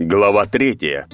Глава третья.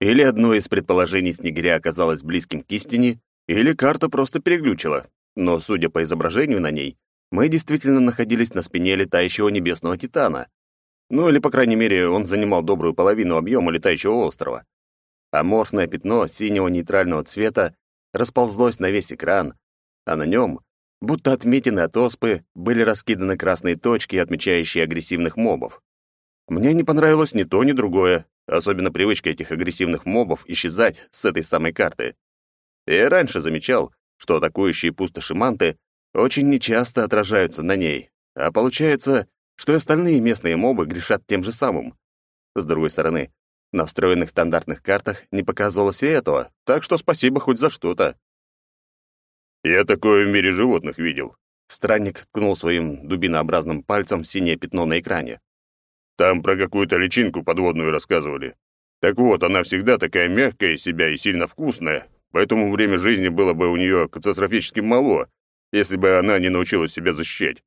Или одно из предположений Снегиря оказалось близким к истине, или карта просто переглючила. Но, судя по изображению на ней, мы действительно находились на спине летающего небесного титана. Ну, или, по крайней мере, он занимал добрую половину объема летающего острова. Аморфное пятно синего нейтрального цвета расползлось на весь экран, а на нем, будто отметины от оспы, были раскиданы красные точки, отмечающие агрессивных мобов. Мне не понравилось ни то, ни другое, особенно привычка этих агрессивных мобов исчезать с этой самой карты. Я раньше замечал, что атакующие пустоши манты очень нечасто отражаются на ней, а получается, что и остальные местные мобы грешат тем же самым. С другой стороны, на встроенных стандартных картах не показывалось и этого, так что спасибо хоть за что-то. «Я такое в мире животных видел». Странник ткнул своим дубинообразным пальцем в синее пятно на экране. «Там про какую-то личинку подводную рассказывали. Так вот, она всегда такая мягкая из себя и сильно вкусная, поэтому время жизни было бы у нее катастрофически мало, если бы она не научилась себя защищать.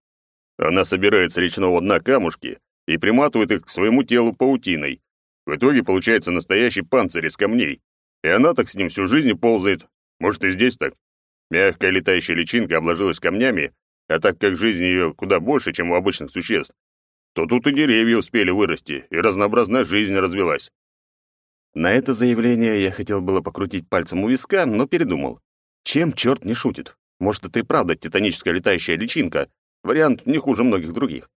Она собирает с речного дна камушки и приматывает их к своему телу паутиной, в итоге получается настоящий панцирь из камней. И она так с ним всю жизнь ползает. Может, и здесь так. Мягкая летающая личинка обложилась камнями, а так как жизнь ее куда больше, чем у обычных существ, то тут и деревья успели вырасти, и разнообразная жизнь развелась. На это заявление я хотел было покрутить пальцем у виска, но передумал. Чем черт не шутит? Может, это и правда титаническая летающая личинка. Вариант не хуже многих других.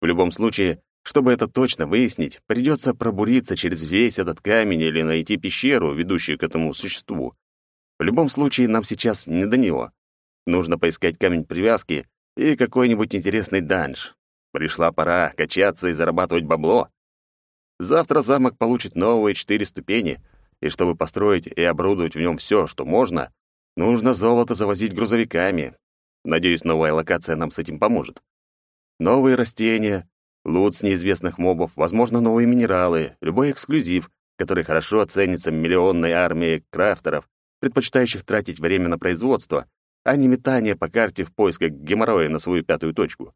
В любом случае, чтобы это точно выяснить, придется пробуриться через весь этот камень или найти пещеру, ведущую к этому существу. В любом случае, нам сейчас не до него. Нужно поискать камень привязки и какой-нибудь интересный данж. Пришла пора качаться и зарабатывать бабло. Завтра замок получит новые четыре ступени, и чтобы построить и оборудовать в нем все, что можно, нужно золото завозить грузовиками. Надеюсь, новая локация нам с этим поможет. Новые растения, Лут с неизвестных мобов, возможно, новые минералы, любой эксклюзив, который хорошо оценится миллионной армией крафтеров, предпочитающих тратить время на производство, а не метание по карте в поисках геморроя на свою пятую точку.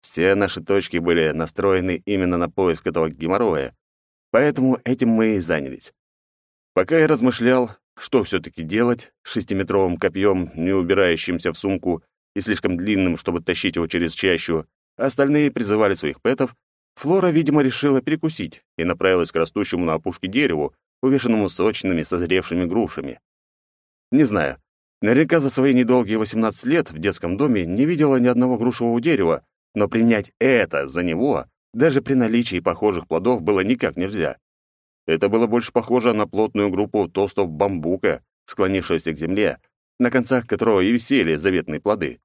Все наши точки были настроены именно на поиск этого геморроя, поэтому этим мы и занялись. Пока я размышлял, что все-таки делать шестиметровым копьем, не убирающимся в сумку и слишком длинным, чтобы тащить его через чащу, Остальные призывали своих пэтов. Флора, видимо, решила перекусить и направилась к растущему на опушке дереву, увешанному сочными, созревшими грушами. Не знаю, наверняка за свои недолгие 18 лет в детском доме не видела ни одного грушевого дерева, но принять это за него даже при наличии похожих плодов было никак нельзя. Это было больше похоже на плотную группу толстого бамбука, склонившегося к земле, на концах которого и висели заветные плоды.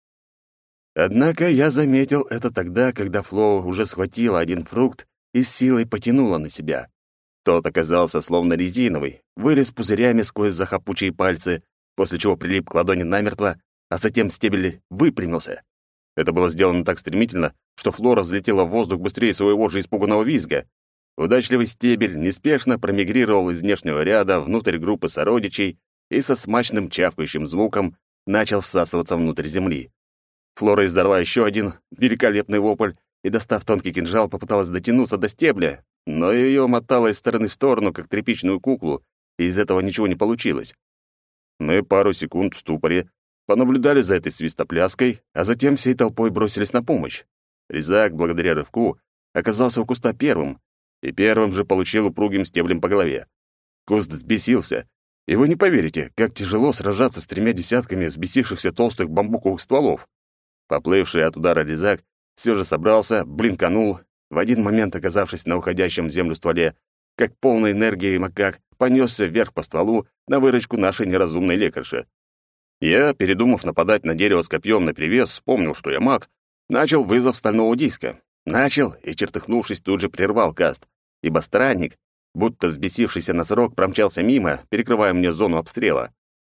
Однако я заметил это тогда, когда Фло уже схватила один фрукт и с силой потянула на себя. Тот оказался словно резиновый, вылез пузырями сквозь захапучие пальцы, после чего прилип к ладони намертво, а затем стебель выпрямился. Это было сделано так стремительно, что Флора взлетела в воздух быстрее своего же испуганного визга. Удачливый стебель неспешно промигрировал из внешнего ряда внутрь группы сородичей и со смачным чавкающим звуком начал всасываться внутрь земли. Флора издала еще один великолепный вопль и, достав тонкий кинжал, попыталась дотянуться до стебля, но ее мотало из стороны в сторону, как тряпичную куклу, и из этого ничего не получилось. Мы пару секунд в ступоре понаблюдали за этой свистопляской, а затем всей толпой бросились на помощь. Резак, благодаря рывку, оказался у куста первым, и первым же получил упругим стеблем по голове. Куст взбесился, и вы не поверите, как тяжело сражаться с тремя десятками взбесившихся толстых бамбуковых стволов. Поплывший от удара резак все же собрался, блинканул, в один момент оказавшись на уходящем в землю стволе, как полной энергии макак понесся вверх по стволу на выручку нашей неразумной лекарши. Я, передумав нападать на дерево с копьем наперевес, вспомнил, что я маг, начал вызов стального диска. Начал и, чертыхнувшись, тут же прервал каст, ибо странник, будто взбесившийся носорог, промчался мимо, перекрывая мне зону обстрела.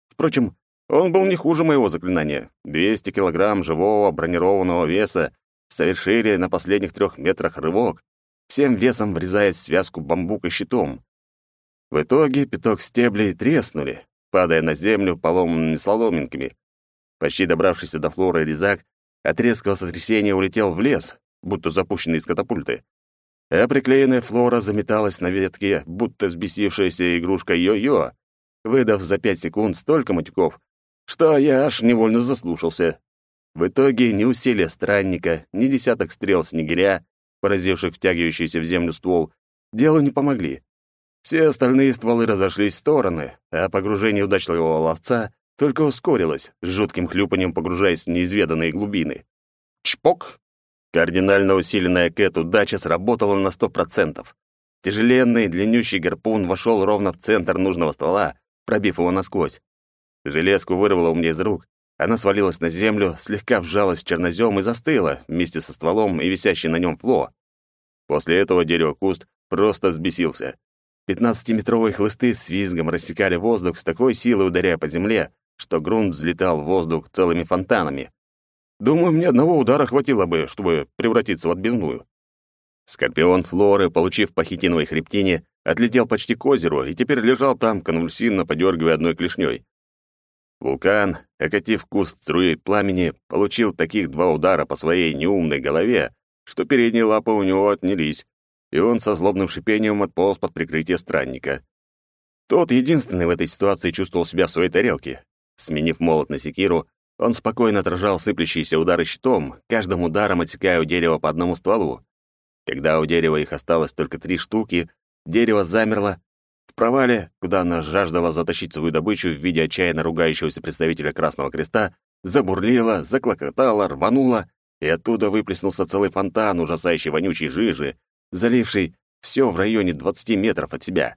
Впрочем, он был не хуже моего заклинания. 200 килограмм живого бронированного веса совершили на последних трех метрах рывок, всем весом врезаясь в связку бамбука щитом. В итоге пяток стеблей треснули, падая на землю поломанными соломинками. Почти добравшийся до флоры резак от резкого сотрясения улетел в лес, будто запущенный из катапульты. А приклеенная флора заметалась на ветке, будто взбесившаяся игрушка йо-йо, выдав за пять секунд столько матюков, что я аж невольно заслушался. В итоге ни усилия странника, ни десяток стрел снегиря, поразивших втягивающийся в землю ствол, делу не помогли. Все остальные стволы разошлись в стороны, а погружение удачливого ловца только ускорилось, с жутким хлюпанием погружаясь в неизведанные глубины. Чпок! Кардинально усиленная Кэт удача сработала на сто процентов. Тяжеленный, длиннющий гарпун вошел ровно в центр нужного ствола, пробив его насквозь. Железку вырвало у меня из рук, она свалилась на землю, слегка вжалась в чернозем и застыла вместе со стволом и висящей на нем фло. После этого дерево-куст просто взбесился. Пятнадцатиметровые хлысты с визгом рассекали воздух с такой силой, ударяя по земле, что грунт взлетал в воздух целыми фонтанами. Думаю, мне одного удара хватило бы, чтобы превратиться в отбивную. Скорпион Флоры, получив по хитиновой хребтине, отлетел почти к озеру и теперь лежал там, конвульсивно подергивая одной клешней. Вулкан, окатив куст струей пламени, получил таких два удара по своей неумной голове, что передние лапы у него отнялись, и он со злобным шипением отполз под прикрытие странника. Тот единственный в этой ситуации чувствовал себя в своей тарелке. Сменив молот на секиру, он спокойно отражал сыплющиеся удары щитом, каждым ударом отсекая у дерева по одному стволу. Когда у дерева их осталось только три штуки, дерево замерло, в провале, куда она жаждала затащить свою добычу в виде отчаянно ругающегося представителя Красного Креста, забурлила, заклокотала, рванула, и оттуда выплеснулся целый фонтан ужасающей вонючей жижи, заливший все в районе 20 метров от себя.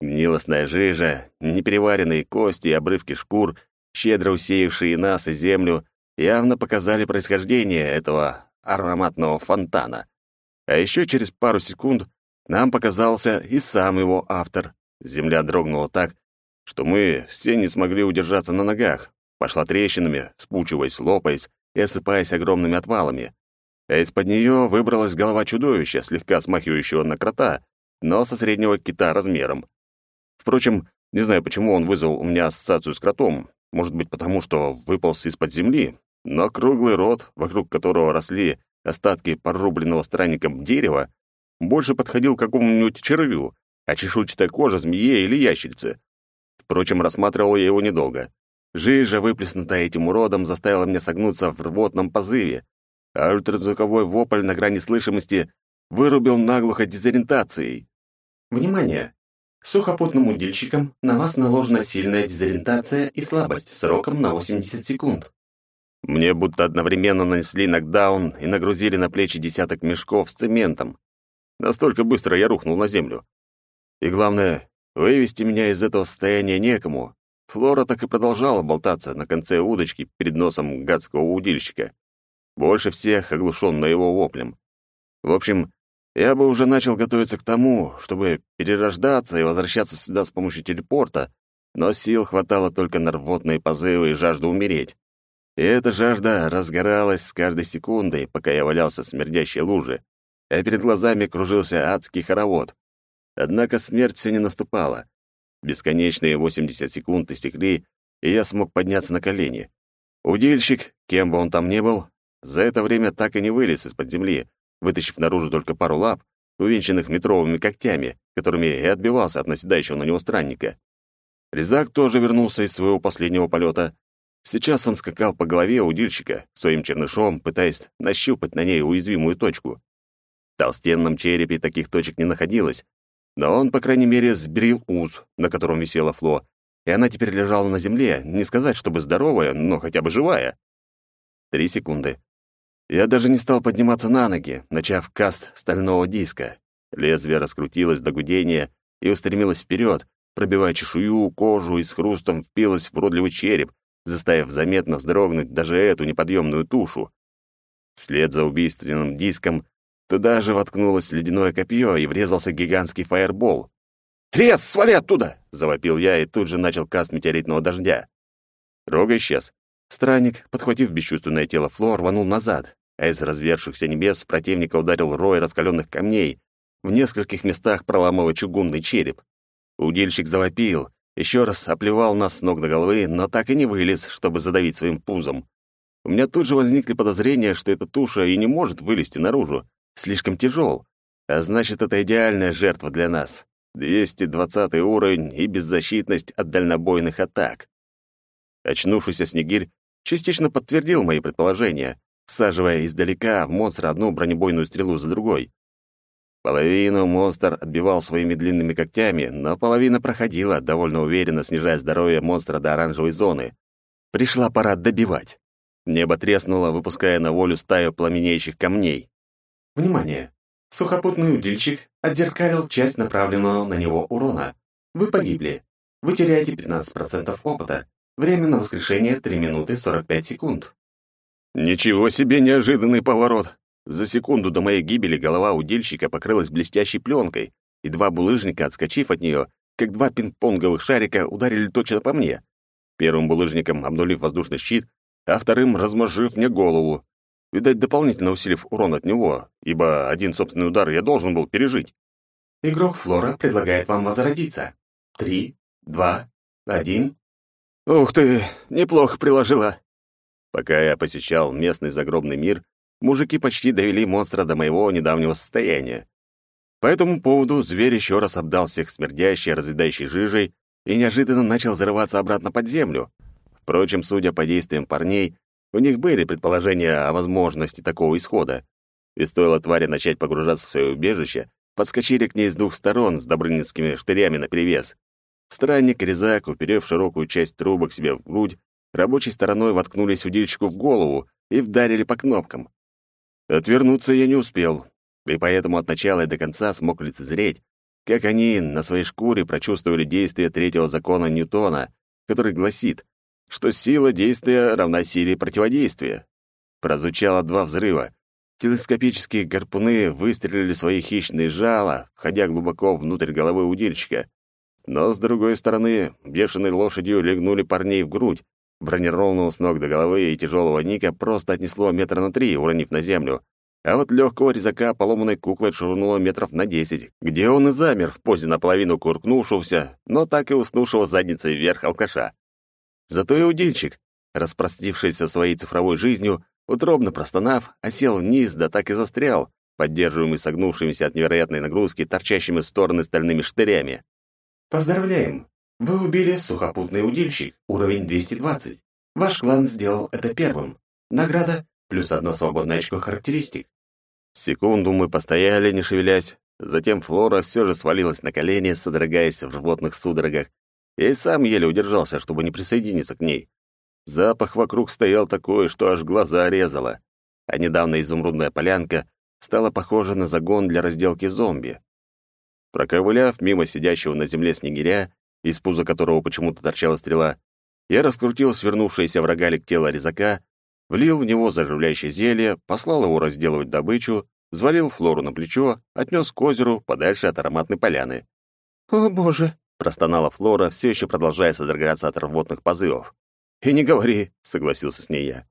Гнилостная жижа, непереваренные кости и обрывки шкур, щедро усеявшие нас и землю, явно показали происхождение этого ароматного фонтана. А еще через пару секунд нам показался и сам его автор. Земля дрогнула так, что мы все не смогли удержаться на ногах, пошла трещинами, спучиваясь, лопаясь и осыпаясь огромными отвалами. А из-под нее выбралась голова чудовища, слегка смахивающего на крота, но со среднего кита размером. Впрочем, не знаю, почему он вызвал у меня ассоциацию с кротом. Может быть, потому что выполз из-под земли, но круглый рот, вокруг которого росли остатки порубленного странником дерева, больше подходил к какому-нибудь червю, а чешуйчатая кожа — змее или ящерице. Впрочем, рассматривал я его недолго. Жижа, выплеснутая этим уродом, заставила меня согнуться в рвотном позыве, а ультразвуковой вопль на грани слышимости вырубил наглухо дезориентацией. Внимание! Сухопутным удильщикам на вас наложена сильная дезориентация и слабость сроком на 80 секунд. Мне будто одновременно нанесли нокдаун и нагрузили на плечи десяток мешков с цементом. Настолько быстро я рухнул на землю. И главное, вывести меня из этого состояния некому. Флора так и продолжала болтаться на конце удочки перед носом гадского удильщика. Больше всех оглушённая его воплем. В общем, я бы уже начал готовиться к тому, чтобы перерождаться и возвращаться сюда с помощью телепорта, но сил хватало только на рвотные позывы и жажду умереть. И эта жажда разгоралась с каждой секундой, пока я валялся в смердящей луже а перед глазами кружился адский хоровод. Однако смерть все не наступала. Бесконечные 80 секунд истекли, и я смог подняться на колени. Удильщик, кем бы он там ни был, за это время так и не вылез из-под земли, вытащив наружу только пару лап, увенчанных метровыми когтями, которыми и отбивался от наседающего на него странника. Резак тоже вернулся из своего последнего полета. Сейчас он скакал по голове удильщика, своим чернышом, пытаясь нащупать на ней уязвимую точку. В толстенном черепе таких точек не находилось, но он, по крайней мере, сбрил уз, на котором висела Фло, и она теперь лежала на земле, не сказать, чтобы здоровая, но хотя бы живая. Три секунды. Я даже не стал подниматься на ноги, начав каст стального диска. Лезвие раскрутилось до гудения и устремилось вперед, пробивая чешую, кожу и с хрустом впилось в уродливый череп, заставив заметно вздрогнуть даже эту неподъемную тушу. Вслед за убийственным диском Туда же воткнулось ледяное копье и врезался гигантский фаербол. «Рез, свали оттуда!» — завопил я и тут же начал каст метеоритного дождя. Рога исчез. Странник, подхватив бесчувственное тело Флор, рванул назад, а из развершихся небес противника ударил рой раскаленных камней, в нескольких местах проламывая чугунный череп. Удильщик завопил, еще раз оплевал нас с ног до головы, но так и не вылез, чтобы задавить своим пузом. У меня тут же возникли подозрения, что эта туша и не может вылезти наружу. Слишком тяжел. А значит, это идеальная жертва для нас. 220 уровень и беззащитность от дальнобойных атак. Очнувшийся Снегирь частично подтвердил мои предположения, всаживая издалека в монстра одну бронебойную стрелу за другой. Половину монстр отбивал своими длинными когтями, но половина проходила, довольно уверенно снижая здоровье монстра до оранжевой зоны. Пришла пора добивать. Небо треснуло, выпуская на волю стаю пламенеющих камней. Внимание! Сухопутный удильщик отзеркалил часть направленного на него урона. Вы погибли. Вы теряете 15% опыта. Время на воскрешение 3 минуты 45 секунд. Ничего себе неожиданный поворот. За секунду до моей гибели голова удильщика покрылась блестящей пленкой, и два булыжника, отскочив от нее, как два пинг-понговых шарика, ударили точно по мне. Первым булыжником обнулив воздушный щит, а вторым размажив мне голову. Видать, дополнительно усилив урон от него, ибо один собственный удар я должен был пережить. Игрок Флора предлагает вам возродиться. Три, два, один. Ух ты, неплохо приложила. Пока я посещал местный загробный мир, мужики почти довели монстра до моего недавнего состояния. По этому поводу зверь еще раз обдал всех смердящей, разъедающей жижей и неожиданно начал зарываться обратно под землю. Впрочем, судя по действиям парней, у них были предположения о возможности такого исхода. И стоило твари начать погружаться в свое убежище, подскочили к ней с двух сторон с добрынинскими штырями наперевес. Странник и резак, уперев широкую часть трубок себе в грудь, рабочей стороной воткнулись удильщику в голову и вдарили по кнопкам. Отвернуться я не успел, и поэтому от начала и до конца смог лицезреть, как они на своей шкуре прочувствовали действие третьего закона Ньютона, который гласит, что сила действия равна силе противодействия. Прозвучало два взрыва. Телескопические гарпуны выстрелили свои хищные жала, входя глубоко внутрь головы удильщика. Но, с другой стороны, бешеной лошадью легнули парней в грудь, Бронированного с ног до головы и тяжелого Ника просто отнесло метра на три, уронив на землю. А вот легкого резака поломанной куклой швырнуло метров на десять, где он и замер в позе наполовину куркнувшегося, но так и уснувшего задницей вверх алкаша. Зато и удильщик, распростившийся своей цифровой жизнью, утробно простонав, осел вниз, да так и застрял, поддерживаемый согнувшимися от невероятной нагрузки торчащими в стороны стальными штырями. «Поздравляем! Вы убили сухопутный удильщик, уровень 220. Ваш клан сделал это первым. Награда плюс одно свободное очко характеристик. Секунду мы постояли, не шевелясь. Затем Флора все же свалилась на колени, содрогаясь в животных судорогах. Я и сам еле удержался, чтобы не присоединиться к ней. Запах вокруг стоял такой, что аж глаза резало. А недавно изумрудная полянка стала похожа на загон для разделки зомби. Проковыляв мимо сидящего на земле снегиря, из пуза которого почему-то торчала стрела, я раскрутил свернувшееся в рогалик тело резака, влил в него заживляющее зелье, послал его разделывать добычу, взвалил Флору на плечо, отнес к озеру, подальше от ароматной поляны. «О, боже!» — простонала Флора, все еще продолжая содрогаться от рвотных позывов. «И не говори», — согласился с ней я.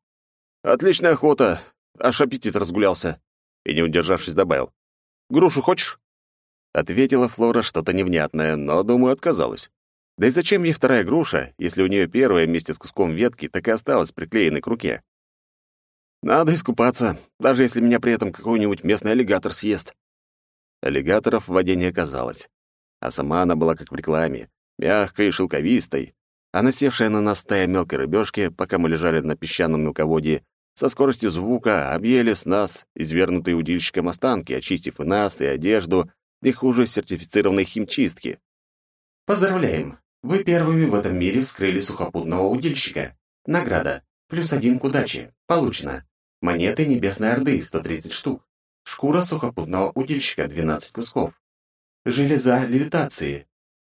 «Отличная охота, аж аппетит разгулялся». И, не удержавшись, добавил. «Грушу хочешь?» Ответила Флора что-то невнятное, но, думаю, отказалась. Да и зачем ей вторая груша, если у нее первая вместе с куском ветки так и осталась приклеенной к руке? Надо искупаться, даже если меня при этом какой-нибудь местный аллигатор съест. Аллигаторов в воде не оказалось. А сама она была как в рекламе, мягкой и шелковистой. А насевшая на нас стая мелкой рыбешки, пока мы лежали на песчаном мелководье, со скоростью звука объели с нас извернутые удильщиком останки, очистив и нас, и одежду, не хуже сертифицированной химчистки. Поздравляем! Вы первыми в этом мире вскрыли сухопутного удильщика. Награда. Плюс один к удаче. Получено. Монеты Небесной Орды 130 штук. Шкура сухопутного удильщика 12 кусков. Железа левитации.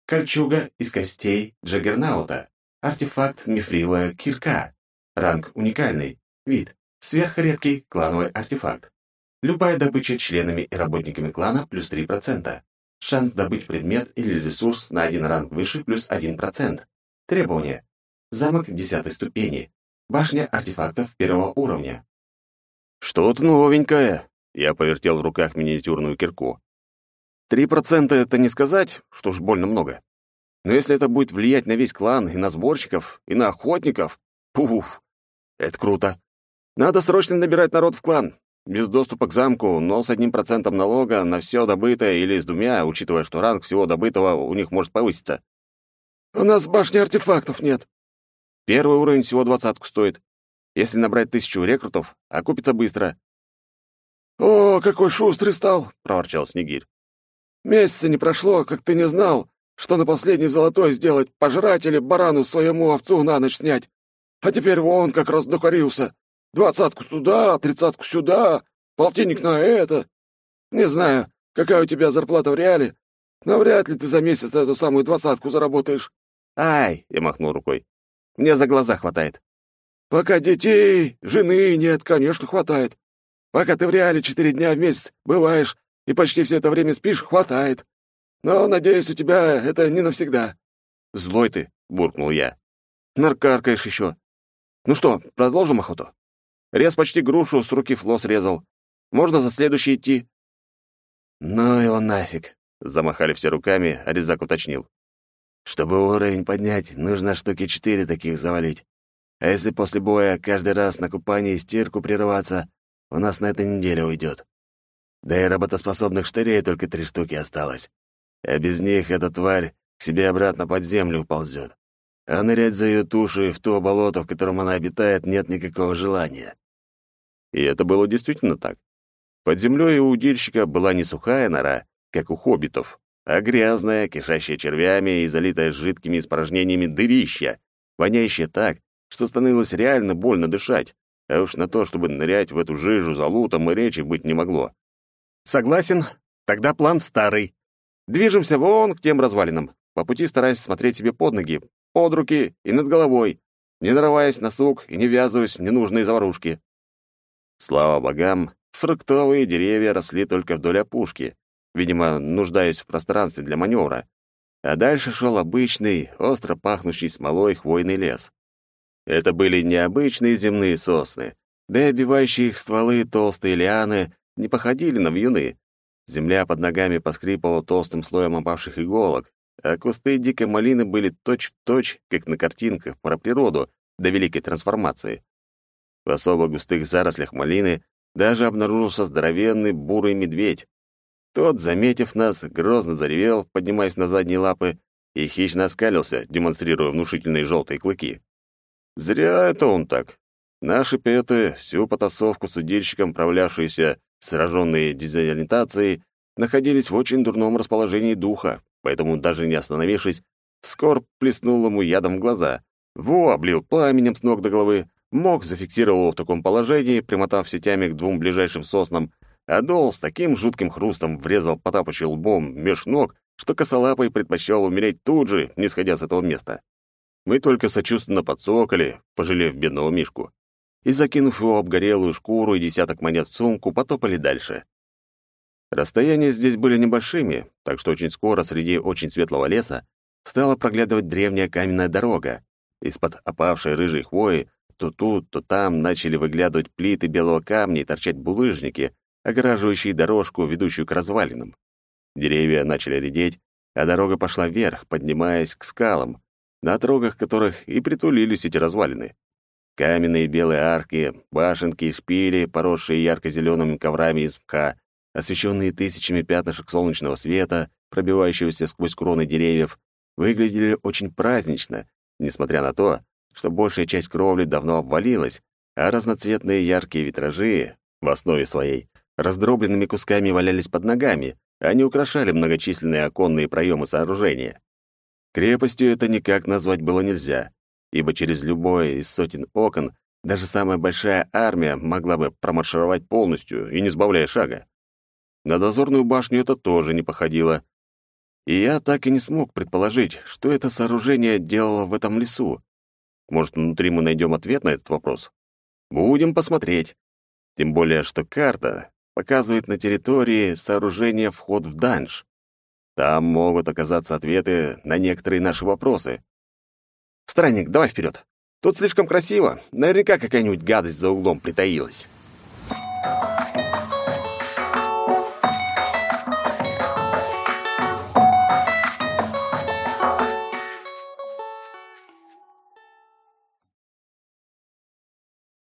Кольчуга из костей Джаггернаута. Артефакт мифрила кирка. Ранг уникальный. Вид. Сверхредкий клановый артефакт. Любая добыча членами и работниками клана плюс 3%. Шанс добыть предмет или ресурс на один ранг выше плюс 1%. Требования. Замок 10 ступени. Башня артефактов первого уровня. Что-то новенькое. Я повертел в руках миниатюрную кирку. Три процента — это не сказать, что ж больно много. Но если это будет влиять на весь клан, и на сборщиков, и на охотников, пуф, это круто. Надо срочно набирать народ в клан. Без доступа к замку, но с одним процентом налога на все добытое или с двумя, учитывая, что ранг всего добытого у них может повыситься. У нас башни артефактов нет. Первый уровень всего двадцатку стоит. Если набрать тысячу рекрутов, окупится быстро. «О, какой шустрый стал!» — проворчал Снегирь. «Месяца не прошло, как ты не знал, что на последний золотой сделать, пожрать или барану своему овцу на ночь снять. А теперь вон как раз докорился. Двадцатку туда, тридцатку сюда, полтинник на это. Не знаю, какая у тебя зарплата в реале, но вряд ли ты за месяц эту самую двадцатку заработаешь». «Ай!» — я махнул рукой. «Мне за глаза хватает». «Пока детей, жены нет, конечно, хватает. Пока ты в реале четыре дня в месяц бываешь и почти все это время спишь, хватает. Но, надеюсь, у тебя это не навсегда». «Злой ты», — буркнул я. «Наркаркаешь еще. Ну что, продолжим охоту? Рез почти грушу с руки Фло срезал. Можно за следующий идти?» «Ну его нафиг», — замахали все руками, а резак уточнил. «Чтобы уровень поднять, нужно штуки четыре таких завалить. А если после боя каждый раз на купание и стирку прерываться, у нас на этой неделе уйдет. Да и работоспособных штырей только три штуки осталось. А без них эта тварь к себе обратно под землю уползет. А нырять за ее тушей в то болото, в котором она обитает, нет никакого желания. И это было действительно так. Под землей у удильщика была не сухая нора, как у хоббитов, а грязная, кишащая червями и залитая жидкими испражнениями дырища, воняющая так, что становилось реально больно дышать а уж на то, чтобы нырять в эту жижу за лутом и речи быть не могло. Согласен, тогда план старый. Движемся вон к тем развалинам, по пути стараясь смотреть себе под ноги, под руки и над головой, не нарываясь на сук и не ввязываясь в ненужные заварушки. Слава богам, фруктовые деревья росли только вдоль опушки, видимо, нуждаясь в пространстве для маневра, а дальше шел обычный, остро пахнущий смолой хвойный лес. Это были необычные земные сосны, да и обвивающие их стволы толстые лианы не походили на вьюны. Земля под ногами поскрипывала толстым слоем опавших иголок, а кусты дикой малины были точь-в-точь, точь, как на картинках про природу до великой трансформации. В особо густых зарослях малины даже обнаружился здоровенный бурый медведь. Тот, заметив нас, грозно заревел, поднимаясь на задние лапы, и хищно оскалился, демонстрируя внушительные желтые клыки. Зря это он так. Наши петы, всю потасовку с удильщиком, правлявшиеся, сраженные дезориентацией, находились в очень дурном расположении духа, поэтому, даже не остановившись, Скорб плеснул ему ядом в глаза. Во облил пламенем с ног до головы, Мог зафиксировал его в таком положении, примотав сетями к двум ближайшим соснам, а Дол с таким жутким хрустом врезал потапочий лбом меж ног, что косолапый предпочел умереть тут же, не сходя с этого места. Мы только сочувственно подсокали, пожалев бедного Мишку, и, закинув его обгорелую шкуру и десяток монет в сумку, потопали дальше. Расстояния здесь были небольшими, так что очень скоро среди очень светлого леса стала проглядывать древняя каменная дорога. Из-под опавшей рыжей хвои то тут, то там начали выглядывать плиты белого камня и торчать булыжники, огораживающие дорожку, ведущую к развалинам. Деревья начали редеть, а дорога пошла вверх, поднимаясь к скалам, на отрогах которых и притулились эти развалины. Каменные белые арки, башенки и шпили, поросшие ярко-зелеными коврами из мха, освещенные тысячами пятнышек солнечного света, пробивающегося сквозь кроны деревьев, выглядели очень празднично, несмотря на то, что большая часть кровли давно обвалилась, а разноцветные яркие витражи, в основе своей, раздробленными кусками валялись под ногами, они украшали многочисленные оконные проемы сооружения. Крепостью это никак назвать было нельзя, ибо через любое из сотен окон даже самая большая армия могла бы промаршировать полностью и не сбавляя шага. На дозорную башню это тоже не походило. И я так и не смог предположить, что это сооружение делало в этом лесу. Может, внутри мы найдем ответ на этот вопрос? Будем посмотреть. Тем более, что карта показывает на территории сооружения вход в данж. Там могут оказаться ответы на некоторые наши вопросы. Странник, давай вперед. Тут слишком красиво. Наверняка какая-нибудь гадость за углом притаилась.